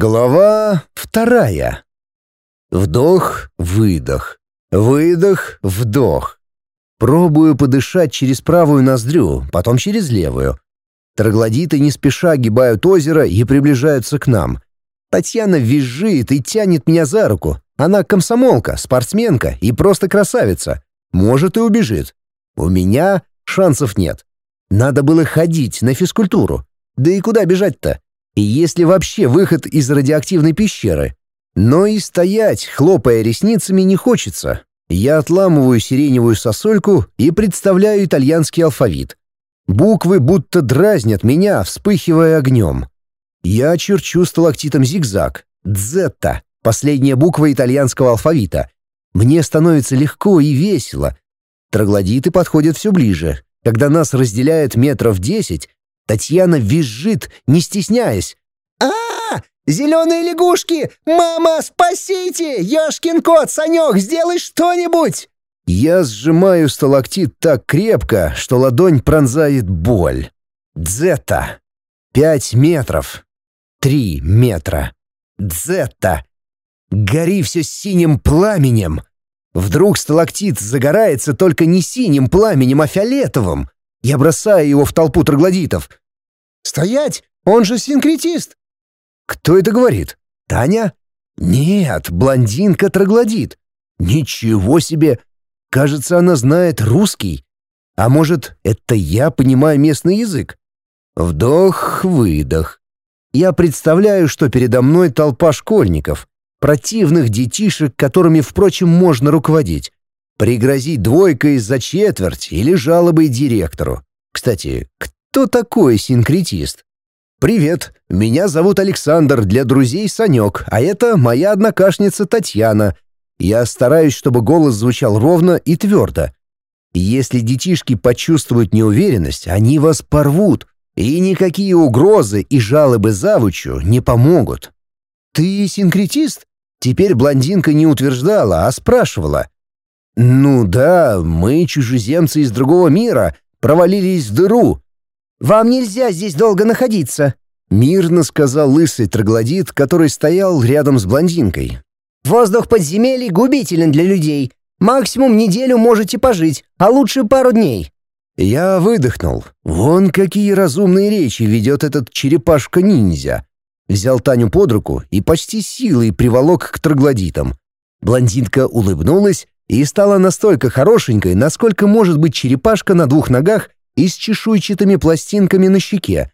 Глава вторая. Вдох, выдох. Выдох, вдох. Пробую подышать через правую ноздрю, потом через левую. Троглодиты не спеша гибают озеро и приближаются к нам. Татьяна визжит и тянет меня за руку. Она комсомолка, спортсменка и просто красавица. Может и убежит. У меня шансов нет. Надо было ходить на физкультуру. Да и куда бежать-то? И есть ли вообще выход из радиоактивной пещеры? Но и стоять, хлопая ресницами, не хочется. Я отламываю сиреневую сосульку и представляю итальянский алфавит. Буквы будто дразнят меня, вспыхивая огнем. Я черчу сталактитом зигзаг. Дзетта — последняя буква итальянского алфавита. Мне становится легко и весело. Троглодиты подходят все ближе. Когда нас разделяет метров десять, Татьяна визжит, не стесняясь. А, Зеленые лягушки! Мама, спасите! Ёшкин кот, Санек, сделай что-нибудь!» Я сжимаю сталактит так крепко, что ладонь пронзает боль. Дзета. Пять метров. Три метра. Дзета. Гори все синим пламенем. Вдруг сталактит загорается только не синим пламенем, а фиолетовым. Я бросаю его в толпу троглодитов. «Стоять! Он же синкретист!» «Кто это говорит? Таня?» «Нет, блондинка-троглодит. Ничего себе! Кажется, она знает русский. А может, это я понимаю местный язык?» Вдох-выдох. Я представляю, что передо мной толпа школьников, противных детишек, которыми, впрочем, можно руководить. Пригрозить двойкой за четверть или жалобой директору. Кстати, кто такой синкретист? «Привет, меня зовут Александр, для друзей Санек, а это моя однокашница Татьяна. Я стараюсь, чтобы голос звучал ровно и твердо. Если детишки почувствуют неуверенность, они вас порвут, и никакие угрозы и жалобы завучу не помогут». «Ты синкретист?» Теперь блондинка не утверждала, а спрашивала. «Ну да, мы чужеземцы из другого мира, провалились в дыру». «Вам нельзя здесь долго находиться», — мирно сказал лысый троглодит, который стоял рядом с блондинкой. «Воздух подземелий губителен для людей. Максимум неделю можете пожить, а лучше пару дней». Я выдохнул. Вон какие разумные речи ведет этот черепашка-ниндзя. Взял Таню под руку и почти силой приволок к троглодитам. Блондинка улыбнулась и стала настолько хорошенькой, насколько может быть черепашка на двух ногах и с чешуйчатыми пластинками на щеке.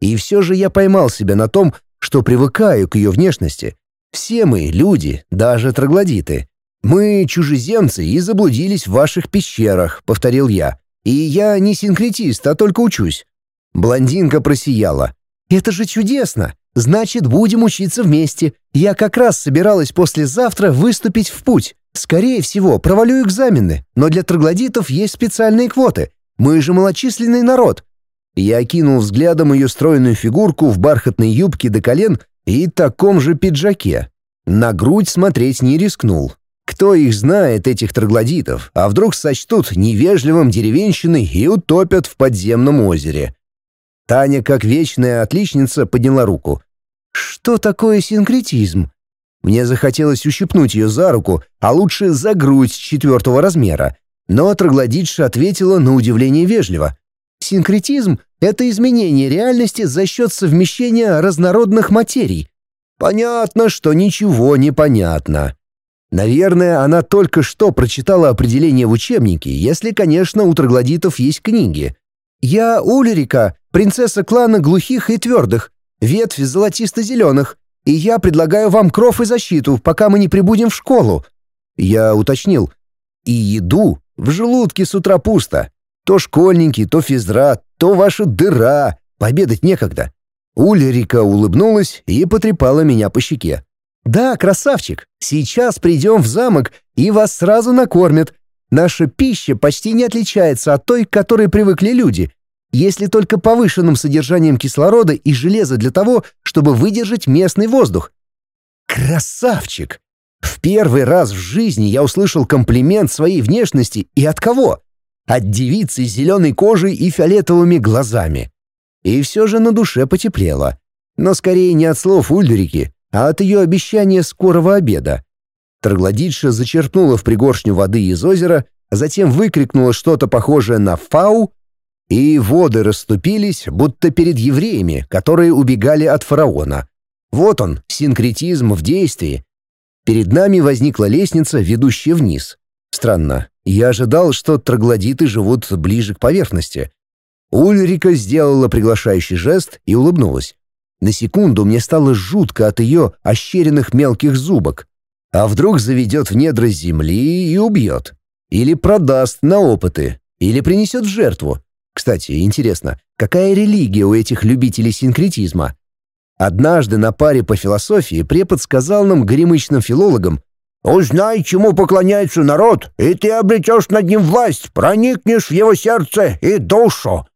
И все же я поймал себя на том, что привыкаю к ее внешности. Все мы люди, даже троглодиты. Мы чужеземцы и заблудились в ваших пещерах, повторил я. И я не синкретист, а только учусь. Блондинка просияла. Это же чудесно! Значит, будем учиться вместе. Я как раз собиралась послезавтра выступить в путь. Скорее всего, провалю экзамены, но для троглодитов есть специальные квоты. Мы же малочисленный народ. Я окинул взглядом ее стройную фигурку в бархатной юбке до колен и таком же пиджаке. На грудь смотреть не рискнул. Кто их знает, этих троглодитов, а вдруг сочтут невежливым деревенщиной и утопят в подземном озере. Таня, как вечная отличница, подняла руку. «Что такое синкретизм?» Мне захотелось ущипнуть ее за руку, а лучше за грудь четвертого размера. Но троглодитша ответила на удивление вежливо. «Синкретизм — это изменение реальности за счет совмещения разнородных материй. Понятно, что ничего не понятно. Наверное, она только что прочитала определение в учебнике, если, конечно, у троглодитов есть книги. «Я Ульрика, принцесса клана глухих и твердых, ветвь золотисто-зеленых, и я предлагаю вам кров и защиту, пока мы не прибудем в школу». Я уточнил. «И еду в желудке с утра пусто. То школьники, то физра, то ваша дыра. Победать некогда». Ульрика улыбнулась и потрепала меня по щеке. «Да, красавчик, сейчас придем в замок, и вас сразу накормят. Наша пища почти не отличается от той, к которой привыкли люди, если только повышенным содержанием кислорода и железа для того, чтобы выдержать местный воздух. Красавчик! В первый раз в жизни я услышал комплимент своей внешности и от кого? От девицы с зеленой кожей и фиолетовыми глазами. И все же на душе потеплело. Но скорее не от слов Ульрики, а от ее обещания скорого обеда. Троглодитша зачерпнула в пригоршню воды из озера, затем выкрикнула что-то похожее на «фау», и воды расступились, будто перед евреями, которые убегали от фараона. Вот он, синкретизм в действии. Перед нами возникла лестница, ведущая вниз. Странно, я ожидал, что троглодиты живут ближе к поверхности. Ульрика сделала приглашающий жест и улыбнулась. На секунду мне стало жутко от ее ощеренных мелких зубок. А вдруг заведет в недра земли и убьет? Или продаст на опыты? Или принесет жертву? Кстати, интересно, какая религия у этих любителей синкретизма? Однажды на паре по философии препод сказал нам, горемычным филологам, «Узнай, чему поклоняется народ, и ты обретешь над ним власть, проникнешь в его сердце и душу».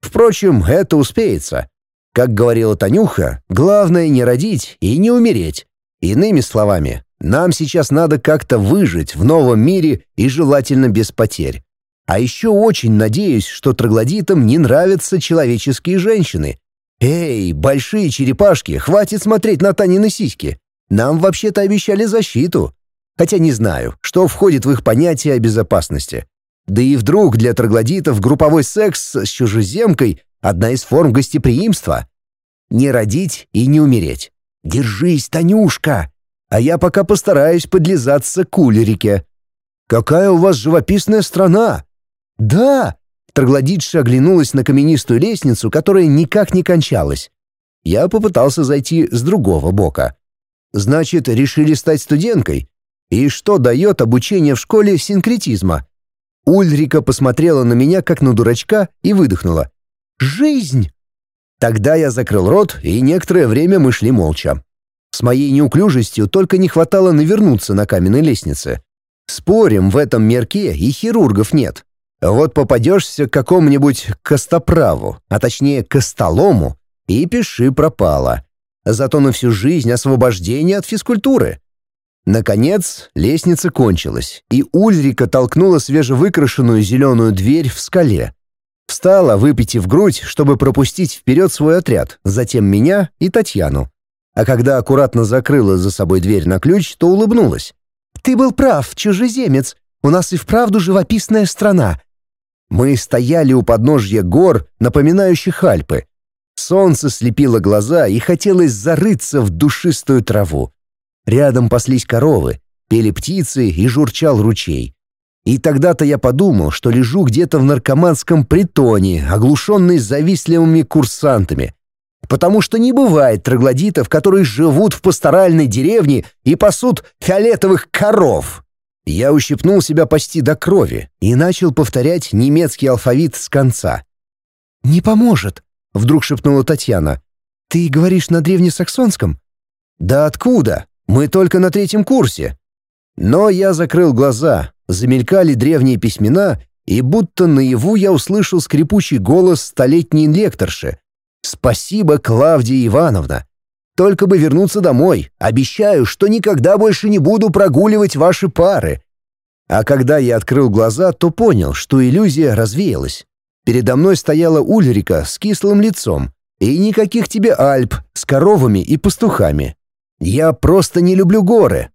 Впрочем, это успеется. Как говорила Танюха, главное не родить и не умереть. Иными словами, нам сейчас надо как-то выжить в новом мире и желательно без потерь. А еще очень надеюсь, что троглодитам не нравятся человеческие женщины. Эй, большие черепашки, хватит смотреть на Танины сиськи. Нам вообще-то обещали защиту. Хотя не знаю, что входит в их понятие о безопасности. Да и вдруг для троглодитов групповой секс с чужеземкой — одна из форм гостеприимства. Не родить и не умереть. Держись, Танюшка! а я пока постараюсь подлизаться к Ульрике. Какая у вас живописная страна!» «Да!» — Троглодитша оглянулась на каменистую лестницу, которая никак не кончалась. Я попытался зайти с другого бока. «Значит, решили стать студенткой? И что дает обучение в школе синкретизма?» Ульрика посмотрела на меня, как на дурачка, и выдохнула. «Жизнь!» Тогда я закрыл рот, и некоторое время мы шли молча. С моей неуклюжестью только не хватало навернуться на каменной лестнице. Спорим, в этом мерке и хирургов нет. Вот попадешься к какому-нибудь костоправу, а точнее костолому, и пиши пропало. Зато на всю жизнь освобождение от физкультуры. Наконец, лестница кончилась, и Ульрика толкнула свежевыкрашенную зеленую дверь в скале. Встала, выпитив грудь, чтобы пропустить вперед свой отряд, затем меня и Татьяну а когда аккуратно закрыла за собой дверь на ключ, то улыбнулась. «Ты был прав, чужеземец. У нас и вправду живописная страна». Мы стояли у подножья гор, напоминающих Альпы. Солнце слепило глаза и хотелось зарыться в душистую траву. Рядом паслись коровы, пели птицы и журчал ручей. И тогда-то я подумал, что лежу где-то в наркоманском притоне, оглушенный завистливыми курсантами, потому что не бывает троглодитов, которые живут в пасторальной деревне и пасут фиолетовых коров. Я ущипнул себя почти до крови и начал повторять немецкий алфавит с конца. «Не поможет», — вдруг шепнула Татьяна. «Ты говоришь на древнесаксонском?» «Да откуда? Мы только на третьем курсе». Но я закрыл глаза, замелькали древние письмена, и будто наяву я услышал скрипучий голос столетней лекторши, Спасибо, Клавдия Ивановна. Только бы вернуться домой. Обещаю, что никогда больше не буду прогуливать ваши пары. А когда я открыл глаза, то понял, что иллюзия развеялась. Передо мной стояла Ульрика с кислым лицом. И никаких тебе Альп с коровами и пастухами. Я просто не люблю горы.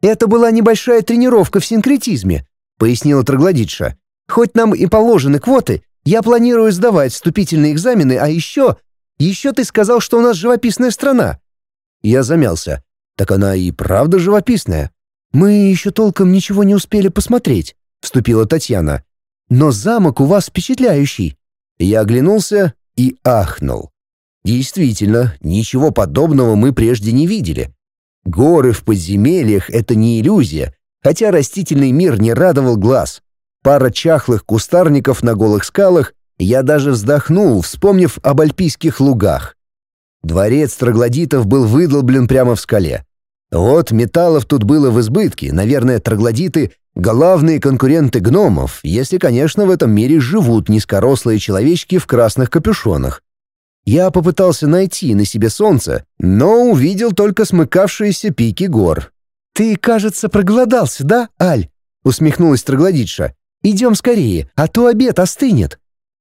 Это была небольшая тренировка в синкретизме, пояснила Троглодитша. Хоть нам и положены квоты, я планирую сдавать вступительные экзамены, а еще... Еще ты сказал, что у нас живописная страна». Я замялся. «Так она и правда живописная. Мы еще толком ничего не успели посмотреть», — вступила Татьяна. «Но замок у вас впечатляющий». Я оглянулся и ахнул. Действительно, ничего подобного мы прежде не видели. Горы в подземельях — это не иллюзия, хотя растительный мир не радовал глаз пара чахлых кустарников на голых скалах, я даже вздохнул, вспомнив об альпийских лугах. Дворец троглодитов был выдолблен прямо в скале. Вот металлов тут было в избытке, наверное, троглодиты — главные конкуренты гномов, если, конечно, в этом мире живут низкорослые человечки в красных капюшонах. Я попытался найти на себе солнце, но увидел только смыкавшиеся пики гор. «Ты, кажется, проголодался, да, Аль?» — усмехнулась троглодитша. Идем скорее, а то обед остынет».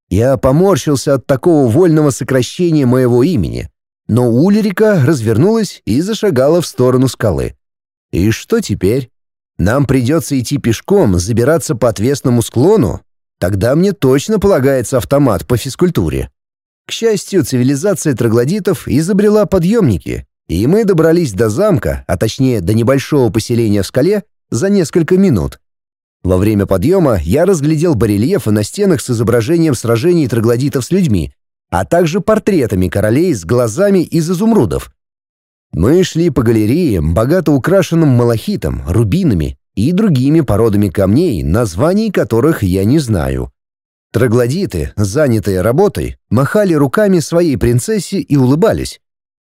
Я поморщился от такого вольного сокращения моего имени. но Ульрика развернулась и зашагала в сторону скалы. И что теперь? Нам придется идти пешком, забираться по отвесному склону? Тогда мне точно полагается автомат по физкультуре. К счастью, цивилизация троглодитов изобрела подъемники, и мы добрались до замка, а точнее до небольшого поселения в скале, за несколько минут. Во время подъема я разглядел барельефы на стенах с изображением сражений троглодитов с людьми, а также портретами королей с глазами из изумрудов. Мы шли по галереям, богато украшенным малахитом, рубинами и другими породами камней, названий которых я не знаю. Троглодиты, занятые работой, махали руками своей принцессе и улыбались.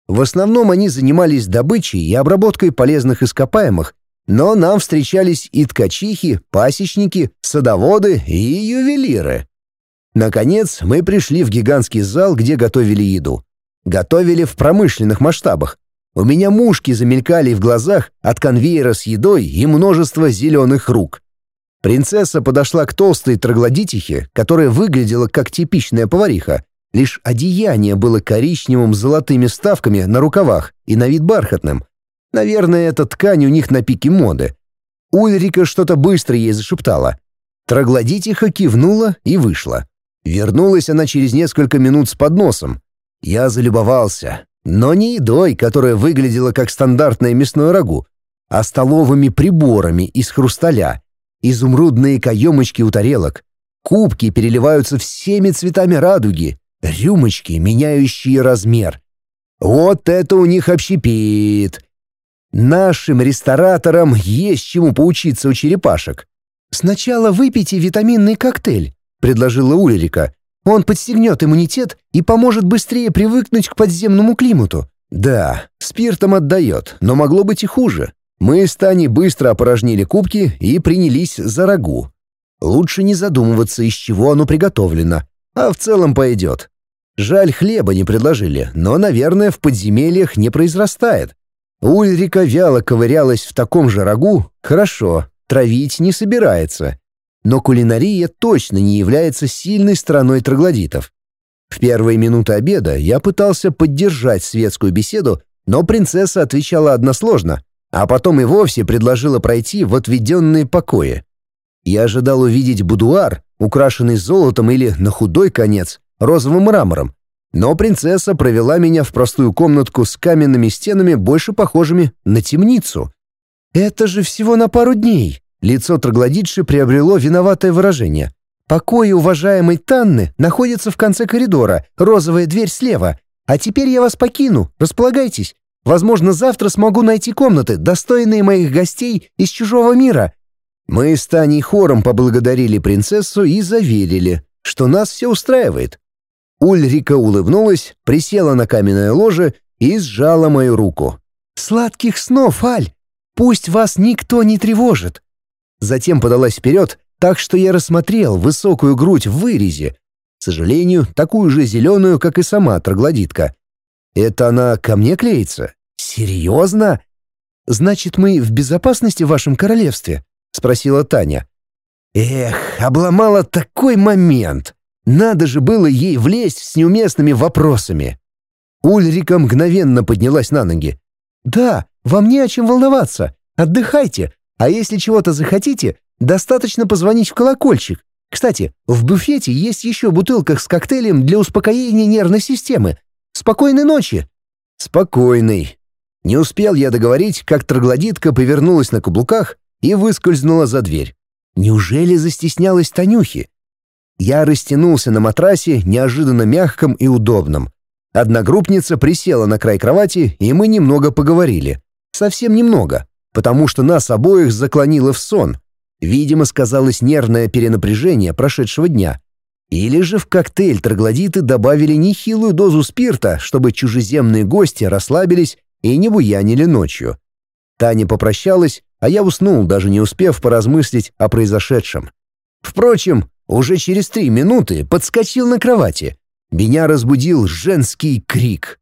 В основном они занимались добычей и обработкой полезных ископаемых, но нам встречались и ткачихи, пасечники, садоводы и ювелиры. Наконец, мы пришли в гигантский зал, где готовили еду. Готовили в промышленных масштабах. У меня мушки замелькали в глазах от конвейера с едой и множества зеленых рук. Принцесса подошла к толстой троглодитихе, которая выглядела как типичная повариха. Лишь одеяние было коричневым с золотыми вставками на рукавах и на вид бархатным. Наверное, эта ткань у них на пике моды. Ульрика что-то быстро ей зашептала. Троглодитиха кивнула и вышла. Вернулась она через несколько минут с подносом. Я залюбовался, но не едой, которая выглядела как стандартное мясное рагу, а столовыми приборами из хрусталя, изумрудные каемочки у тарелок, кубки переливаются всеми цветами радуги, рюмочки, меняющие размер. Вот это у них общепит. Нашим рестораторам есть чему поучиться у черепашек. Сначала выпейте витаминный коктейль, предложила Ульрика. Он подстегнет иммунитет и поможет быстрее привыкнуть к подземному климату. Да, спиртом отдает, но могло быть и хуже. Мы с Таней быстро опорожнили кубки и принялись за рагу. Лучше не задумываться, из чего оно приготовлено, а в целом пойдет. Жаль, хлеба не предложили, но, наверное, в подземельях не произрастает. Ульрика вяло ковырялась в таком же рагу. Хорошо, травить не собирается но кулинария точно не является сильной стороной троглодитов. В первые минуты обеда я пытался поддержать светскую беседу, но принцесса отвечала односложно, а потом и вовсе предложила пройти в отведенные покои. Я ожидал увидеть будуар, украшенный золотом или, на худой конец, розовым мрамором, но принцесса провела меня в простую комнатку с каменными стенами, больше похожими на темницу. «Это же всего на пару дней!» Лицо троглодитши приобрело виноватое выражение. «Покои уважаемой Танны находятся в конце коридора, розовая дверь слева. А теперь я вас покину, располагайтесь. Возможно, завтра смогу найти комнаты, достойные моих гостей из чужого мира». Мы с Таней хором поблагодарили принцессу и заверили, что нас все устраивает. Ульрика улыбнулась, присела на каменное ложе и сжала мою руку. «Сладких снов, Аль! Пусть вас никто не тревожит!» затем подалась вперед, так что я рассмотрел высокую грудь в вырезе. К сожалению, такую же зеленую, как и сама троглодитка. Это она ко мне клеится? Серьезно? Значит, мы в безопасности в вашем королевстве? Спросила Таня. Эх, обломала такой момент. Надо же было ей влезть с неуместными вопросами. Ульрика мгновенно поднялась на ноги. «Да, вам не о чем волноваться. Отдыхайте. А если чего-то захотите, достаточно позвонить в колокольчик. Кстати, в буфете есть еще бутылка с коктейлем для успокоения нервной системы. Спокойной ночи!» «Спокойной!» Не успел я договорить, как троглодитка повернулась на каблуках и выскользнула за дверь. Неужели застеснялась Танюхи? Я растянулся на матрасе, неожиданно мягком и удобном. Одногруппница присела на край кровати, и мы немного поговорили. Совсем немного потому что нас обоих заклонило в сон. Видимо, сказалось нервное перенапряжение прошедшего дня. Или же в коктейль троглодиты добавили нехилую дозу спирта, чтобы чужеземные гости расслабились и не буянили ночью. Таня попрощалась, а я уснул, даже не успев поразмыслить о произошедшем. Впрочем, уже через три минуты подскочил на кровати. Меня разбудил женский крик.